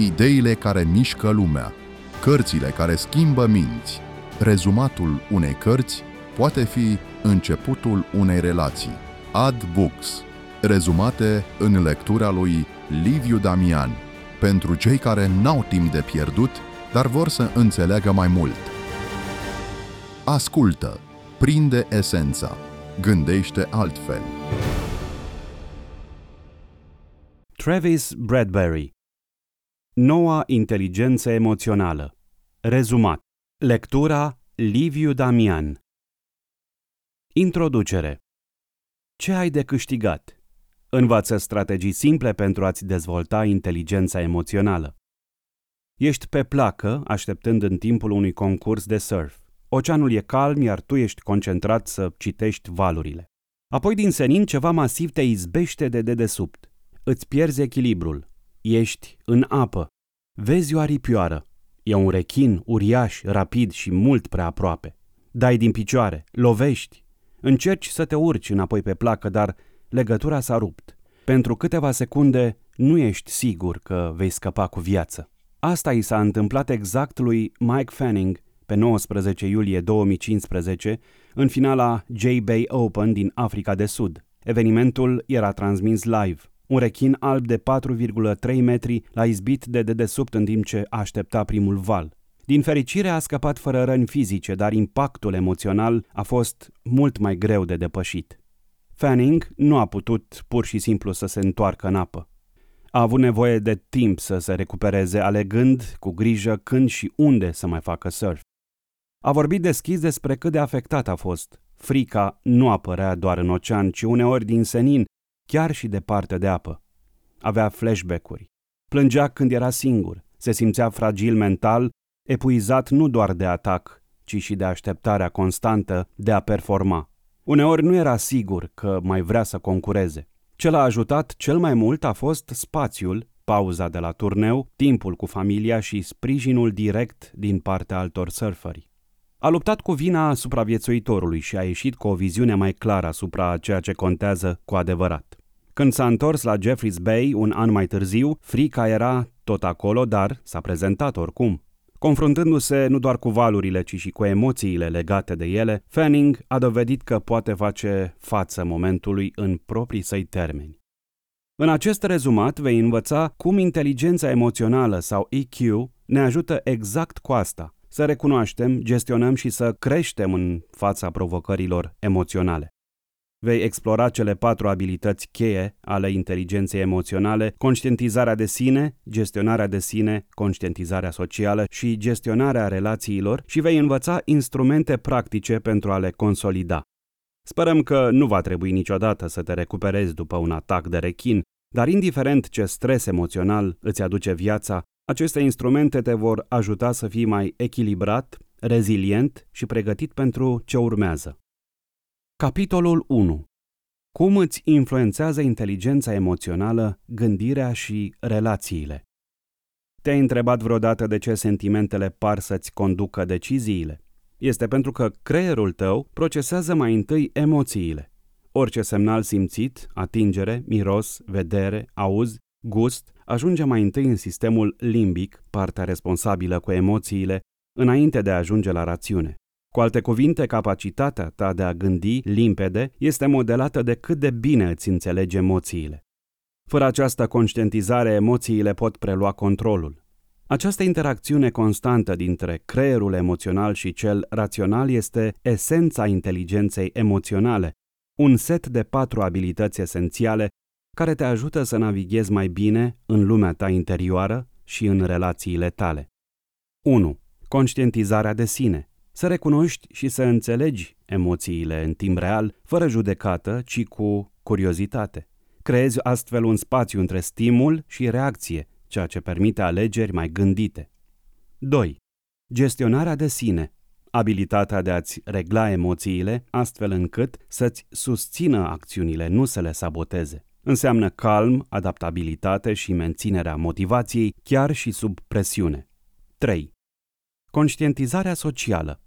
ideile care mișcă lumea, cărțile care schimbă minți. Rezumatul unei cărți poate fi începutul unei relații. Ad Books. Rezumate în lectura lui Liviu Damian. Pentru cei care n-au timp de pierdut, dar vor să înțeleagă mai mult. Ascultă, prinde esența, gândește altfel. Travis Bradbury Noua inteligență emoțională Rezumat Lectura Liviu Damian Introducere Ce ai de câștigat? Învață strategii simple pentru a-ți dezvolta inteligența emoțională. Ești pe placă, așteptând în timpul unui concurs de surf. Oceanul e calm, iar tu ești concentrat să citești valurile. Apoi din senin ceva masiv te izbește de dedesubt. Îți pierzi echilibrul. Ești în apă. Vezi o aripioară. E un rechin uriaș, rapid și mult prea aproape. Dai din picioare, lovești. Încerci să te urci înapoi pe placă, dar legătura s-a rupt. Pentru câteva secunde nu ești sigur că vei scăpa cu viață. Asta i s-a întâmplat exact lui Mike Fanning pe 19 iulie 2015 în finala J-Bay Open din Africa de Sud. Evenimentul era transmis live. Un rechin alb de 4,3 metri l-a izbit de dedesubt în timp ce aștepta primul val. Din fericire a scăpat fără răni fizice, dar impactul emoțional a fost mult mai greu de depășit. Fanning nu a putut pur și simplu să se întoarcă în apă. A avut nevoie de timp să se recupereze, alegând cu grijă când și unde să mai facă surf. A vorbit deschis despre cât de afectat a fost. Frica nu apărea doar în ocean, ci uneori din senin, chiar și departe de apă. Avea flashback-uri. Plângea când era singur, se simțea fragil mental, epuizat nu doar de atac, ci și de așteptarea constantă de a performa. Uneori nu era sigur că mai vrea să concureze. Ce l-a ajutat cel mai mult a fost spațiul, pauza de la turneu, timpul cu familia și sprijinul direct din partea altor surferi. A luptat cu vina supraviețuitorului și a ieșit cu o viziune mai clară asupra ceea ce contează cu adevărat. Când s-a întors la Jeffreys Bay un an mai târziu, frica era tot acolo, dar s-a prezentat oricum. Confruntându-se nu doar cu valurile, ci și cu emoțiile legate de ele, Fanning a dovedit că poate face față momentului în proprii săi termeni. În acest rezumat vei învăța cum inteligența emoțională sau EQ ne ajută exact cu asta – să recunoaștem, gestionăm și să creștem în fața provocărilor emoționale. Vei explora cele patru abilități cheie ale inteligenței emoționale, conștientizarea de sine, gestionarea de sine, conștientizarea socială și gestionarea relațiilor și vei învăța instrumente practice pentru a le consolida. Sperăm că nu va trebui niciodată să te recuperezi după un atac de rechin, dar indiferent ce stres emoțional îți aduce viața, aceste instrumente te vor ajuta să fii mai echilibrat, rezilient și pregătit pentru ce urmează. Capitolul 1. Cum îți influențează inteligența emoțională gândirea și relațiile? Te-ai întrebat vreodată de ce sentimentele par să-ți conducă deciziile? Este pentru că creierul tău procesează mai întâi emoțiile. Orice semnal simțit, atingere, miros, vedere, auz, gust, ajunge mai întâi în sistemul limbic, partea responsabilă cu emoțiile, înainte de a ajunge la rațiune. Cu alte cuvinte, capacitatea ta de a gândi limpede este modelată de cât de bine îți înțelegi emoțiile. Fără această conștientizare, emoțiile pot prelua controlul. Această interacțiune constantă dintre creierul emoțional și cel rațional este esența inteligenței emoționale, un set de patru abilități esențiale care te ajută să navighezi mai bine în lumea ta interioară și în relațiile tale. 1. Conștientizarea de sine. Să recunoști și să înțelegi emoțiile în timp real, fără judecată, ci cu curiozitate. Creezi astfel un spațiu între stimul și reacție, ceea ce permite alegeri mai gândite. 2. Gestionarea de sine. Abilitatea de a-ți regla emoțiile astfel încât să-ți susțină acțiunile, nu să le saboteze. Înseamnă calm, adaptabilitate și menținerea motivației chiar și sub presiune. 3. Conștientizarea socială.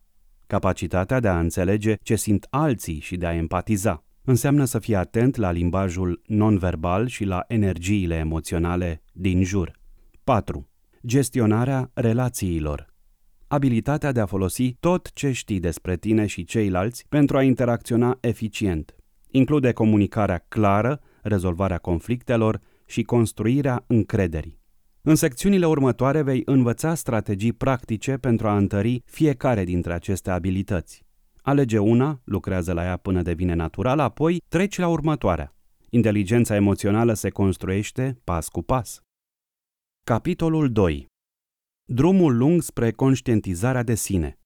Capacitatea de a înțelege ce simt alții și de a empatiza. Înseamnă să fii atent la limbajul non-verbal și la energiile emoționale din jur. 4. Gestionarea relațiilor. Abilitatea de a folosi tot ce știi despre tine și ceilalți pentru a interacționa eficient. Include comunicarea clară, rezolvarea conflictelor și construirea încrederii. În secțiunile următoare vei învăța strategii practice pentru a întări fiecare dintre aceste abilități. Alege una, lucrează la ea până devine natural, apoi treci la următoarea. Inteligența emoțională se construiește pas cu pas. Capitolul 2. Drumul lung spre conștientizarea de sine.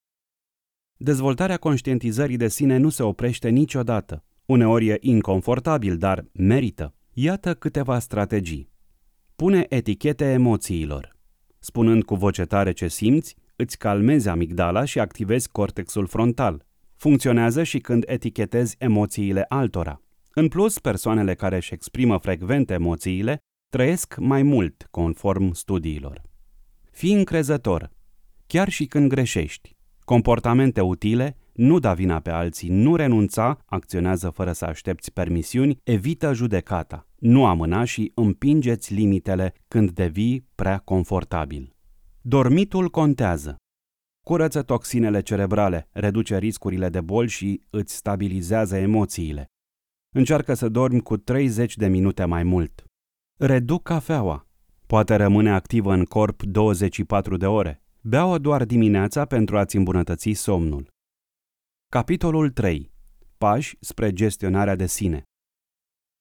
Dezvoltarea conștientizării de sine nu se oprește niciodată. Uneori e inconfortabil, dar merită. Iată câteva strategii. Pune etichete emoțiilor. Spunând cu voce tare ce simți, îți calmezi amigdala și activezi cortexul frontal. Funcționează și când etichetezi emoțiile altora. În plus, persoanele care își exprimă frecvent emoțiile trăiesc mai mult, conform studiilor. Fii încrezător, chiar și când greșești. Comportamente utile, nu da vina pe alții, nu renunța, acționează fără să aștepți permisiuni, evită judecata, nu amâna și împingeți limitele când devii prea confortabil. Dormitul contează. Curăță toxinele cerebrale, reduce riscurile de boli și îți stabilizează emoțiile. Încearcă să dormi cu 30 de minute mai mult. Reduc cafeaua. Poate rămâne activă în corp 24 de ore. Bea-o doar dimineața pentru a-ți îmbunătăți somnul. Capitolul 3. Pași spre gestionarea de sine.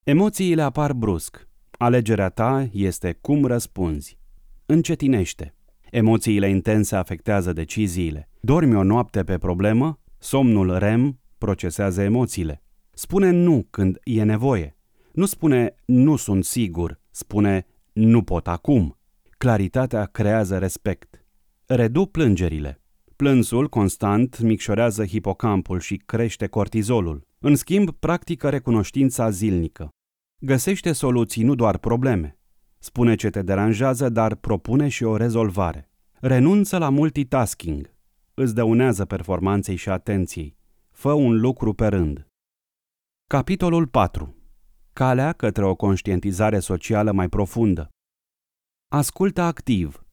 Emoțiile apar brusc. Alegerea ta este cum răspunzi. Încetinește. Emoțiile intense afectează deciziile. Dormi o noapte pe problemă, somnul REM procesează emoțiile. Spune nu când e nevoie. Nu spune nu sunt sigur, spune nu pot acum. Claritatea creează respect. Redu plângerile. Plânsul constant micșorează hipocampul și crește cortizolul. În schimb, practică recunoștința zilnică. Găsește soluții, nu doar probleme. Spune ce te deranjează, dar propune și o rezolvare. Renunță la multitasking. Îți dăunează performanței și atenției. Fă un lucru pe rând. Capitolul 4. Calea către o conștientizare socială mai profundă. Ascultă activ,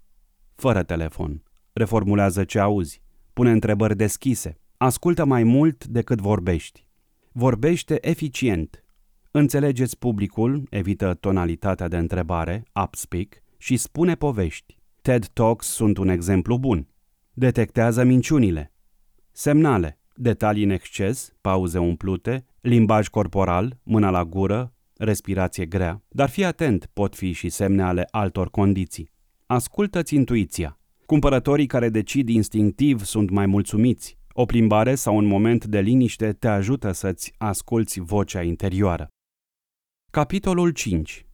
fără telefon. Reformulează ce auzi. Pune întrebări deschise. Ascultă mai mult decât vorbești. Vorbește eficient. Înțelegeți publicul, evită tonalitatea de întrebare, upspeak, și spune povești. TED Talks sunt un exemplu bun. Detectează minciunile. Semnale. Detalii în exces, pauze umplute, limbaj corporal, mâna la gură, respirație grea. Dar fii atent, pot fi și semne ale altor condiții. Ascultă-ți intuiția. Cumpărătorii care decid instinctiv sunt mai mulțumiți. O plimbare sau un moment de liniște te ajută să-ți asculți vocea interioară. Capitolul 5.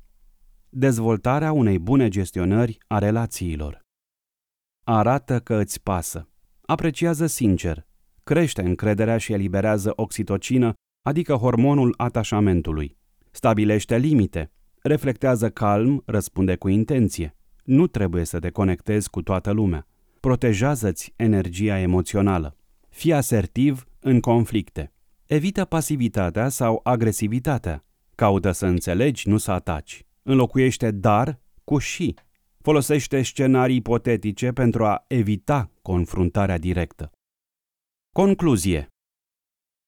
Dezvoltarea unei bune gestionări a relațiilor. Arată că îți pasă. Apreciază sincer. Crește încrederea și eliberează oxitocină, adică hormonul atașamentului. Stabilește limite. Reflectează calm, răspunde cu intenție. Nu trebuie să te conectezi cu toată lumea. Protejează-ți energia emoțională. Fii asertiv în conflicte. Evită pasivitatea sau agresivitatea. Caută să înțelegi, nu să ataci. Înlocuiește dar cu și. Folosește scenarii ipotetice pentru a evita confruntarea directă. Concluzie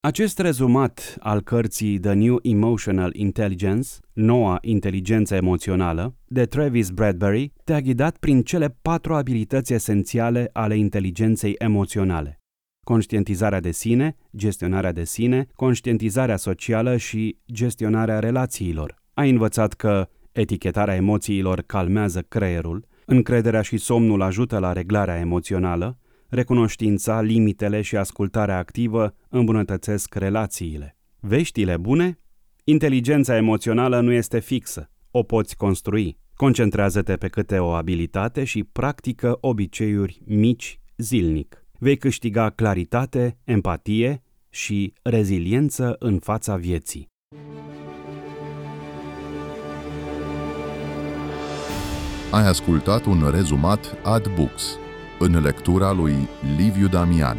acest rezumat al cărții The New Emotional Intelligence, Noua inteligență emoțională, de Travis Bradbury, te-a ghidat prin cele patru abilități esențiale ale inteligenței emoționale. Conștientizarea de sine, gestionarea de sine, conștientizarea socială și gestionarea relațiilor. Ai învățat că etichetarea emoțiilor calmează creierul, încrederea și somnul ajută la reglarea emoțională, recunoștința, limitele și ascultarea activă îmbunătățesc relațiile. Veștile bune? Inteligența emoțională nu este fixă, o poți construi. Concentrează-te pe câte o abilitate și practică obiceiuri mici zilnic. Vei câștiga claritate, empatie și reziliență în fața vieții. Ai ascultat un rezumat ad books în lectura lui Liviu Damian.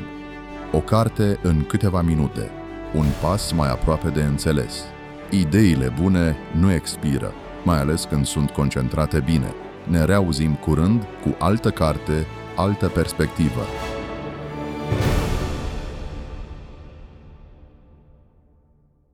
O carte în câteva minute, un pas mai aproape de înțeles. Ideile bune nu expiră, mai ales când sunt concentrate bine. Ne reauzim curând cu altă carte, altă perspectivă.